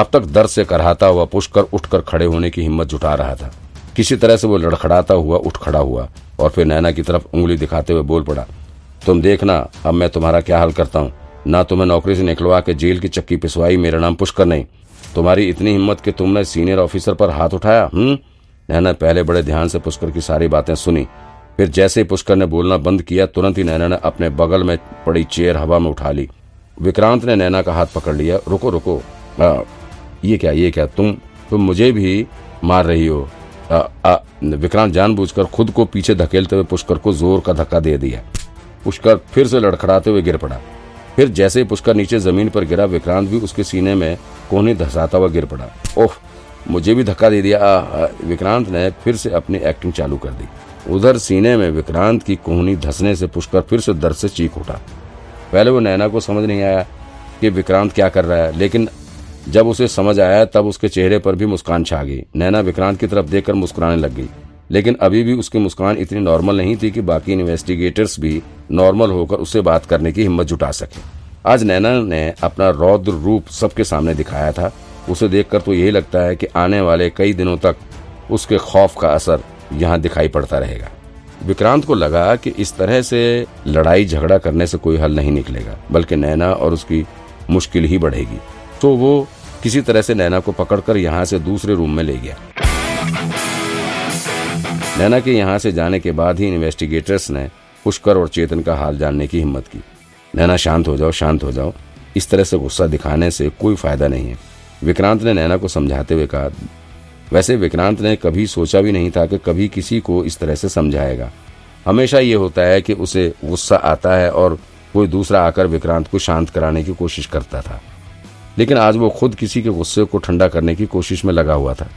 अब तक दर्द से करहाता हुआ पुष्कर उठकर खड़े होने की हिम्मत जुटा रहा था। किसी तरह से वो लड़खड़ाता हुआ उठ खड़ा हुआ और फिर नैना की तरफ़ उंगली दिखाते हुए बोल पड़ा तुम देखना अब मैं तुम्हारा क्या हाल करता हूँ? ना तुम्हें नौकरी से निकलवा के जेल की चक्की पिसवाई मेरा नाम पुष्कर नहीं। तुम्हारी इतनी हिम्मत कि तुमने सीनियर ऑफिसर पर हाथ उठाया हम्म? नैना पहले बड़े ध्यान से पुष्कर की सारी बातें सुनी। फिर जैसे ही पुष्कर ने बोलना बंद किया तुरंत ही नैना ने अपने बगल में पड़ी चेयर हवा में उठा ली। विक्रांत ने नैना का हाथ पकड़ लिया रुको रुको आ, ये क्या ये क्या, तुम तुम मुझे भी मार रही हो। विक्रांत जानबूझकर खुद को पीछे धकेलते हुए पुष्कर को ज़ोर का धक्का दे दिया। पुष्कर फिर से लड़खड़ाते हुए गिर पड़ा। फिर जैसे ही पुष्कर नीचे ज़मीन पर गिरा, विक्रांत भी उसके सीने में कोहनी धसाता हुआ गिर पड़ा। ओह, मुझे भी धक्का दे दिया। विक्रांत ने फिर से अपनी एक्टिंग चालू कर दी। उधर सीने में विक्रांत की कोहनी धसने से पुष्कर फिर से दर्द से चीख उठा। पहले वो नैना को समझ नहीं आया कि विक्रांत क्या कर रहा है, लेकिन जब उसे समझ आया, तब उसके चेहरे पर भी मुस्कान छा गई। नैना विक्रांत की तरफ़ देखकर मुस्कुराने लग गई। लेकिन अभी भी उसकी मुस्कान इतनी नॉर्मल नहीं थी कि बाकी इन्वेस्टिगेटर्स भी नॉर्मल होकर उससे बात करने की हिम्मत जुटा सके। आज नैना ने अपना रौद्र रूप सबके सामने दिखाया था। उसे देखकर तो यही लगता है कि आने वाले कई दिनों तक उसके खौफ का असर यहाँ दिखाई पड़ता रहेगा। विक्रांत को लगा कि इस तरह से लड़ाई झगड़ा करने से कोई हल नहीं निकलेगा, बल्कि नैना और उसकी मुश्किल ही बढ़ेगी। तो वो किसी तरह से नैना को पकड़कर यहाँ से दूसरे रूम में ले गया। नैना के यहाँ से जाने के बाद ही इन्वेस्टिगेटर्स ने पुष्कर और चेतन का हाल जानने की हिम्मत की। नैना, शांत हो जाओ, शांत हो जाओ। इस तरह से गुस्सा दिखाने से कोई फ़ायदा नहीं है। विक्रांत ने नैना को समझाते हुए कहा, वैसे विक्रांत ने कभी सोचा भी नहीं था कि कभी किसी को इस तरह से समझाएगा। हमेशा ये होता है कि उसे गुस्सा आता है और कोई दूसरा आकर विक्रांत को शांत कराने की कोशिश करता था। लेकिन आज वो खुद किसी के गुस्से को ठंडा करने की कोशिश में लगा हुआ था।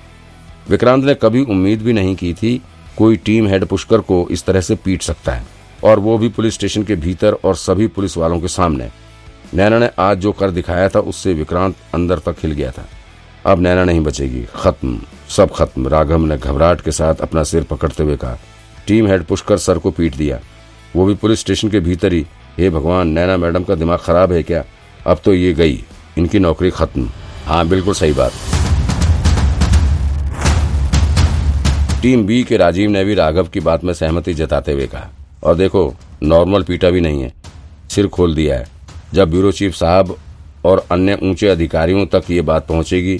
विक्रांत ने कभी उम्मीद भी नहीं की थी कोई टीम हेड पुष्कर को इस तरह से पीट सकता है। और वो भी पुलिस स्टेशन के भीतर और सभी पुलिस वालों के सामने। नैना ने आज जो कर दिखाया था, उससे विक्रांत अंदर तक हिल गया था। अब नैना नहीं बचेगी। खत्म। सब खत्म। राघव ने घबराहट के साथ अपना सिर पकड़ते हुए कहा। टीम हेड पुष्कर सर को पीट दिया। वो भी पुलिस स्टेशन के भीतर ही। हे भगवान, नैना मैडम का दिमाग खराब है क्या? अब तो ये गई। इनकी नौकरी खत्म। हाँ बिल्कुल सही बात। टीम बी के राजीव ने भी राघव की बात में सहमति जताते हुए कहा। और देखो, नॉर्मल पीटा भी नहीं है। सिर खोल दिया है। जब ब्यूरो चीफ साहब और अन्य ऊँचे अधिकारियों तक ये बात पहुंचेगी,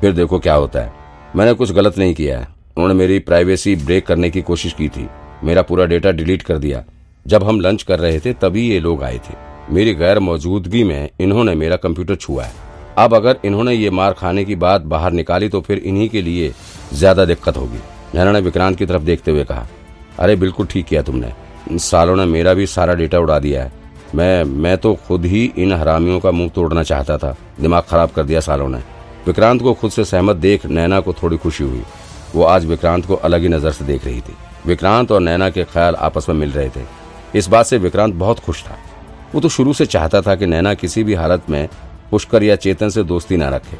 फिर देखो क्या होता है। मैंने कुछ गलत नहीं किया है। उन्होंने मेरी प्राइवेसी ब्रेक करने की कोशिश की थी। मेरा पूरा डेटा डिलीट कर दिया। जब हम लंच कर रहे थे, तभी ये लोग आए थे। मेरी गैर मौजूदगी में इन्होंने मेरा कंप्यूटर छुआ है। अब अगर इन्होंने ये मार खाने की बात बाहर निकाली तो फिर इन्हीं के लिए ज़्यादा दिक्कत होगी नैना ने विक्रांत की तरफ़ देखते हुए कहा। अरे, बिल्कुल ठीक किया तुमने। इन सालों ने मेरा भी सारा डेटा उड़ा दिया है। मैं मैं तो खुद ही इन हरामियों का मुँह तोड़ना चाहता था। दिमाग खराब कर दिया सालों ने। विक्रांत को खुद से सहमत देख नैना को थोड़ी खुशी हुई। वो आज विक्रांत को अलग ही नज़र से देख रही थी। विक्रांत और नैना के ख्याल आपस में मिल रहे थे। इस बात से विक्रांत बहुत खुश था। वो तो शुरू से चाहता था कि नैना किसी भी हालत में पुष्कर या चेतन से दोस्ती न रखे।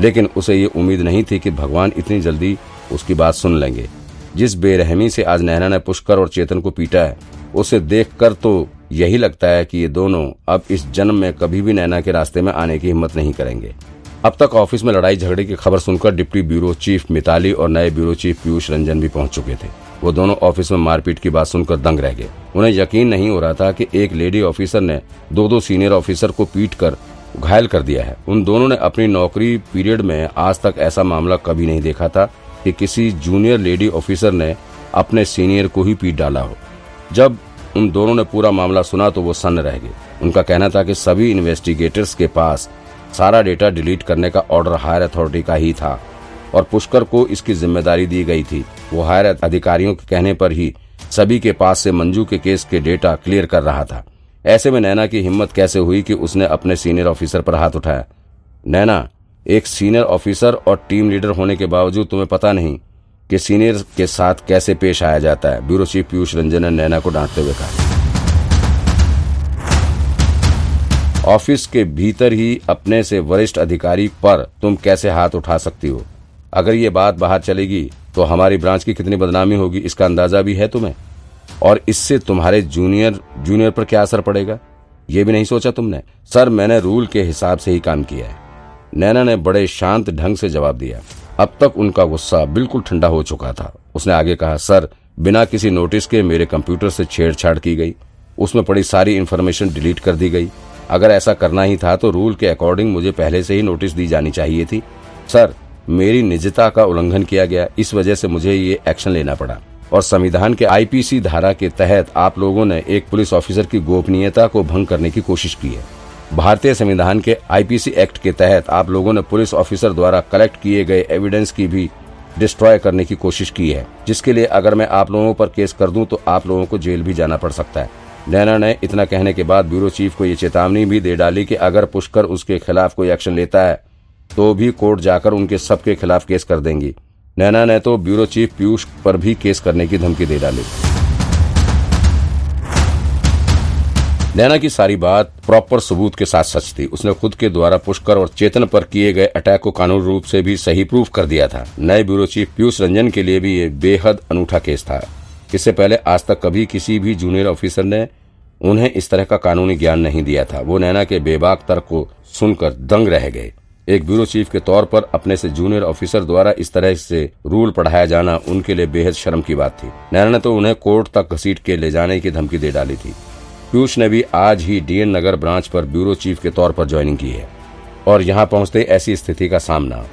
लेकिन उसे ये उम्मीद नहीं थी कि भगवान इतनी जल्दी उसकी बात सुन लेंगे। जिस बेरहमी से आज नैना ने पुष्कर और चेतन को पीटा है, उसे देखकर तो यही लगता है कि ये दोनों अब इस जन्म में कभी भी नैना के रास्ते में आने की हिम्मत नहीं करेंगे। अब तक ऑफ़िस में लड़ाई झगड़े की खबर सुनकर डिप्टी ब्यूरो चीफ मिताली और नए ब्यूरो चीफ पीयूष रंजन भी पहुँच चुके थे। वो दोनों ऑफ़िस में मारपीट की बात सुनकर दंग रह गए। उन्हें यकीन नहीं हो रहा था कि एक लेडी ऑफिसर ने दो दो सीनियर ऑफिसर को पीट कर घायल कर दिया है। उन दोनों ने अपनी नौकरी पीरियड में आज तक ऐसा मामला कभी नहीं देखा था कि किसी जूनियर लेडी ऑफिसर ने अपने सीनियर को ही पीट डाला हो। जब उन दोनों ने पूरा मामला सुना तो वो सन्न रह गए। उनका कहना था कि सभी इन्वेस्टिगेटर्स के पास सारा डेटा डिलीट करने का ऑर्डर हायर अथॉरिटी का ही था और पुष्कर को इसकी ज़िम्मेदारी दी गई थी। वो हायर अधिकारियों के कहने पर ही सभी के पास से मंजू के केस के डेटा क्लियर कर रहा था। ऐसे में नैना की हिम्मत कैसे हुई कि उसने अपने सीनियर ऑफिसर पर हाथ उठाया? नैना, एक सीनियर ऑफिसर और टीम लीडर होने के बावजूद तुम्हें पता नहीं कि सीनियर के साथ कैसे पेश आया जाता है, ब्यूरो चीफ पीयूष रंजन ने नैना को डांटते हुए कहा। ऑफ़िस के भीतर ही अपने से वरिष्ठ अधिकारी पर तुम कैसे हाथ उठा सकती हो? अगर ये बात बाहर चलेगी तो हमारी ब्रांच की कितनी बदनामी होगी, इसका अंदाज़ा भी है तुम्हें? और इससे तुम्हारे जूनियर जूनियर पर क्या असर पड़ेगा? ये भी नहीं सोचा तुमने? सर, मैंने रूल के हिसाब से ही काम किया है। नैना ने बड़े शांत ढंग से जवाब दिया। अब तक उनका गुस्सा बिल्कुल ठंडा हो चुका था। उसने आगे कहा, सर, बिना किसी नोटिस के मेरे कंप्यूटर से छेड़छाड़ की गई। उसमें पड़ी सारी इन्फॉर्मेशन डिलीट कर दी गई। अगर ऐसा करना ही था तो रूल के अकॉर्डिंग मुझे पहले से ही नोटिस दी जानी चाहिए थी। सर मेरी निजता का उल्लंघन किया गया। इस वजह से मुझे ये एक्शन लेना पड़ा। और संविधान के आईपीसी धारा के तहत आप लोगों ने एक पुलिस ऑफिसर की गोपनीयता को भंग करने की कोशिश की है। भारतीय संविधान के आईपीसी एक्ट के तहत आप लोगों ने पुलिस ऑफिसर द्वारा कलेक्ट किए गए एविडेंस की भी डिस्ट्रॉय करने की कोशिश की है, जिसके लिए अगर मैं आप लोगों पर केस कर दूँ तो आप लोगों को जेल भी जाना पड़ सकता है। नैना ने इतना कहने के बाद ब्यूरो चीफ को ये चेतावनी भी दे डाली कि अगर पुष्कर उसके खिलाफ कोई एक्शन लेता है तो भी कोर्ट जाकर उनके सबके खिलाफ केस कर देंगी। नैना ने तो ब्यूरो चीफ पीयूष पर भी केस करने की धमकी दे डाली। नैना की सारी बात प्रॉपर सबूत के साथ सच थी। उसने खुद के द्वारा पुष्कर और चेतन पर किए गए अटैक को कानून रूप से भी सही प्रूफ कर दिया था। नए ब्यूरो चीफ पीयूष रंजन के लिए भी ये बेहद अनूठा केस था। इससे पहले आज तक कभी किसी भी जूनियर ऑफिसर ने उन्हें इस तरह का कानूनी ज्ञान नहीं दिया था। वो नैना के बेबाक तर्क को सुनकर दंग रह गए। एक ब्यूरो चीफ के तौर पर अपने से जूनियर ऑफिसर द्वारा इस तरह से रूल पढ़ाया जाना उनके लिए बेहद शर्म की बात थी। नैना ने तो उन्हें कोर्ट तक घसीट के ले जाने की धमकी दे डाली थी। पीयूष ने भी आज ही डीएन नगर ब्रांच पर ब्यूरो चीफ के तौर पर ज्वाइनिंग की है और यहाँ पहुँचते ऐसी स्थिति का सामना।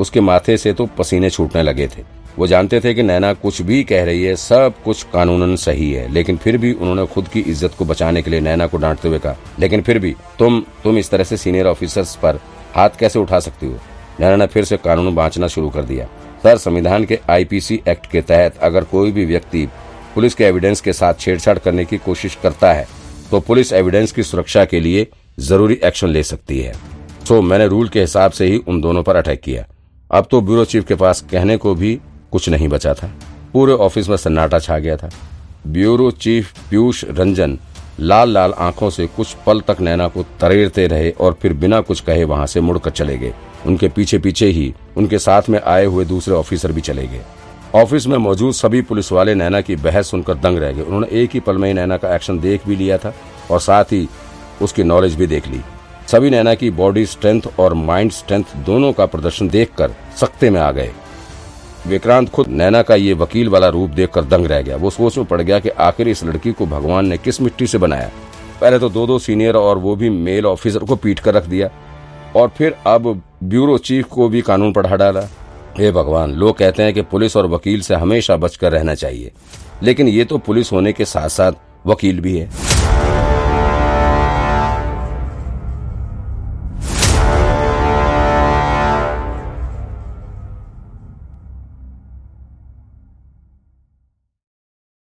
उसके माथे से तो पसीने छूटने लगे थे। वो जानते थे कि नैना कुछ भी कह रही है, सब कुछ कानूनन सही है, लेकिन फिर भी उन्होंने खुद की इज़्ज़त को बचाने के लिए नैना को डांटते हुए कहा, लेकिन फिर भी तुम तुम इस तरह से सीनियर ऑफिसर्स पर हाथ कैसे उठा सकती हो? नैना ने फिर से कानून बांचना शुरू कर दिया। सर, संविधान के आईपीसी एक्ट के तहत अगर कोई भी व्यक्ति पुलिस के एविडेंस के साथ छेड़छाड़ करने की कोशिश करता है तो पुलिस एविडेंस की सुरक्षा के लिए ज़रूरी एक्शन ले सकती है। सो मैंने रूल के हिसाब से ही उन दोनों पर अटैक किया। अब तो ब्यूरो चीफ के पास कहने को भी कुछ नहीं बचा था। पूरे ऑफ़िस में सन्नाटा छा गया था। ब्यूरो चीफ पीयूष रंजन लाल लाल आँखों से कुछ पल तक नैना को तरेरते रहे और फिर बिना कुछ कहे वहाँ से मुड़कर चले गए। उनके पीछे पीछे ही उनके साथ में आए हुए दूसरे ऑफिसर भी चले गए। ऑफ़िस में मौजूद सभी पुलिस वाले नैना की बहस सुनकर दंग रह गए। उन्होंने एक ही पल में ही नैना का एक्शन देख भी लिया था और साथ ही उसकी नॉलेज भी देख ली। सभी नैना की बॉडी स्ट्रेंथ और माइंड स्ट्रेंथ दोनों का प्रदर्शन देखकर सख्ते में आ गए। विक्रांत खुद नैना का ये वकील वाला रूप देखकर दंग रह गया। वो सोच में पड़ गया कि आखिर इस लड़की को भगवान ने किस मिट्टी से बनाया? पहले तो दो दो सीनियर और वो भी मेल ऑफिसर को पीट कर रख दिया और फिर अब ब्यूरो चीफ को भी कानून पढ़ा डाला। हे भगवान, लोग कहते हैं कि पुलिस और वकील से हमेशा बचकर रहना चाहिए। लेकिन ये तो पुलिस होने के साथ साथ वकील भी है।